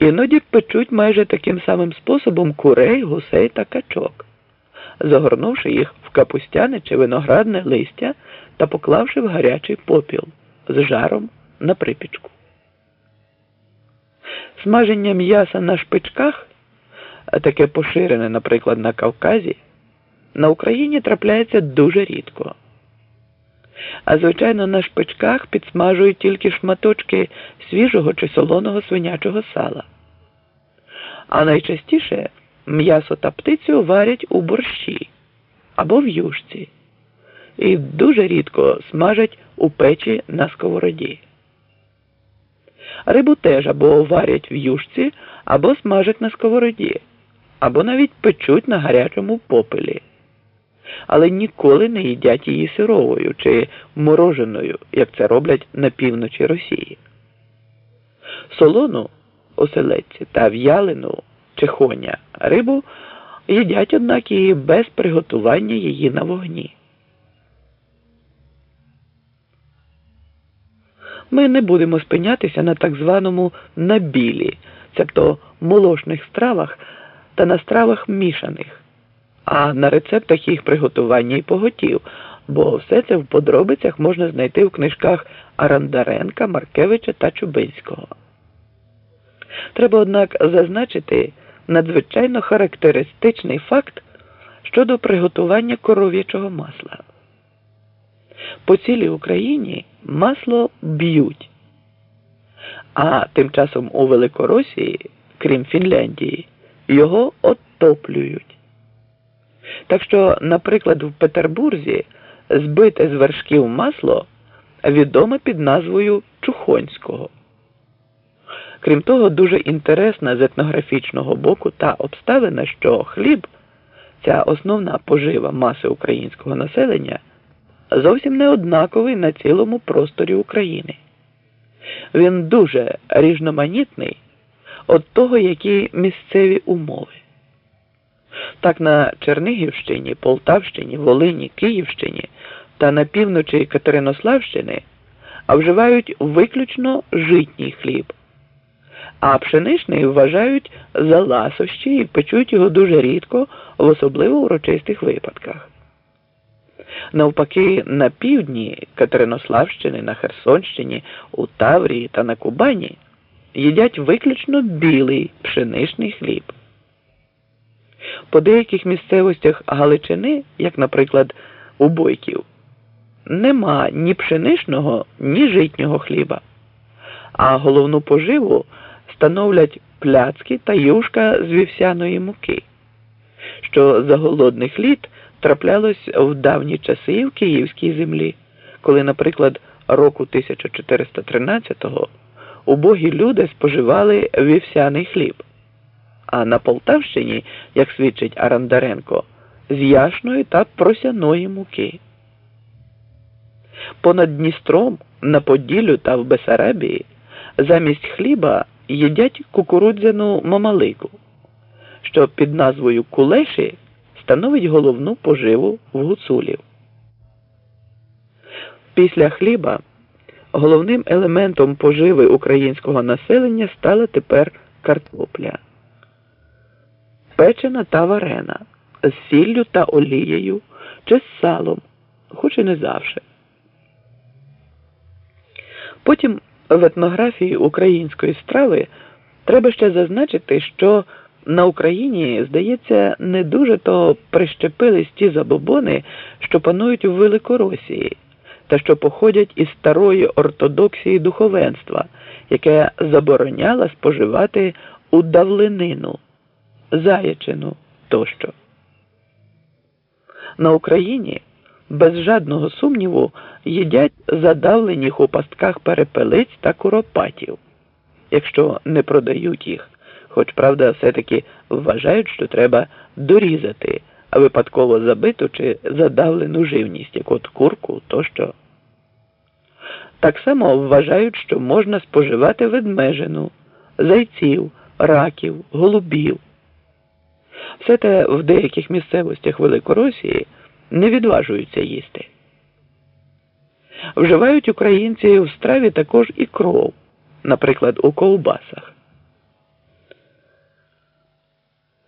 Іноді печуть майже таким самим способом курей, гусей та качок, загорнувши їх в капустяне чи виноградне листя та поклавши в гарячий попіл з жаром на припічку. Смаження м'яса на шпичках, таке поширене, наприклад, на Кавказі, на Україні трапляється дуже рідко. А звичайно, на шпичках підсмажують тільки шматочки свіжого чи солоного свинячого сала. А найчастіше м'ясо та птицю варять у борщі або в юшці. І дуже рідко смажать у печі на сковороді. Рибу теж або варять в юшці, або смажать на сковороді, або навіть печуть на гарячому попелі але ніколи не їдять її сировою чи мороженою, як це роблять на півночі Росії. Солону оселедці та в'ялену чи хоня рибу їдять, однак і без приготування її на вогні. Ми не будемо спинятися на так званому набілі, тобто молочних стравах та на стравах мішаних а на рецептах їх приготування і поготів, бо все це в подробицях можна знайти в книжках Арандаренка, Маркевича та Чубинського. Треба, однак, зазначити надзвичайно характеристичний факт щодо приготування коров'ячого масла. По цілій Україні масло б'ють, а тим часом у Великоросії, крім Фінляндії, його отоплюють. Так що, наприклад, в Петербурзі збите з вершків масло відоме під назвою Чухонського. Крім того, дуже інтересна з етнографічного боку та обставина, що хліб, ця основна пожива маси українського населення, зовсім не однаковий на цілому просторі України. Він дуже різноманітний від того, які місцеві умови. Так на Чернигівщині, Полтавщині, Волині, Київщині та на півночі Катеринославщини вживають виключно житній хліб, а пшеничний вважають за ласощі і печуть його дуже рідко, в особливо урочистих випадках. Навпаки, на півдні Катеринославщини, на Херсонщині, у Таврії та на Кубані їдять виключно білий пшеничний хліб. По деяких місцевостях Галичини, як, наприклад, у Бойків, нема ні пшеничного, ні житнього хліба, а головну поживу становлять пляцки та юшка з вівсяної муки, що за голодних літ траплялось в давні часи в київській землі, коли, наприклад, року 1413-го убогі люди споживали вівсяний хліб а на Полтавщині, як свідчить Арандаренко, з яшної та просяної муки. Понад Дністром, на Поділлю та в Бесарабії замість хліба їдять кукурудзяну мамалику, що під назвою Кулеші становить головну поживу в гуцулів. Після хліба головним елементом поживи українського населення стала тепер картопля печена та варена, з сіллю та олією чи з салом, хоч і не завжди. Потім в етнографії української страви треба ще зазначити, що на Україні, здається, не дуже то прищепились ті забобони, що панують у Великоросії, та що походять із старої ортодоксії духовенства, яке забороняло споживати удавленину заячину тощо. На Україні без жадного сумніву їдять задавлених у пастках перепелиць та куропатів, якщо не продають їх, хоч правда, все-таки вважають, що треба дорізати випадково забиту чи задавлену живність, як от курку тощо. Так само вважають, що можна споживати ведмежину, зайців, раків, голубів. Все те в деяких місцевостях Великоросії не відважуються їсти. Вживають українці в страві також і кров, наприклад, у ковбасах.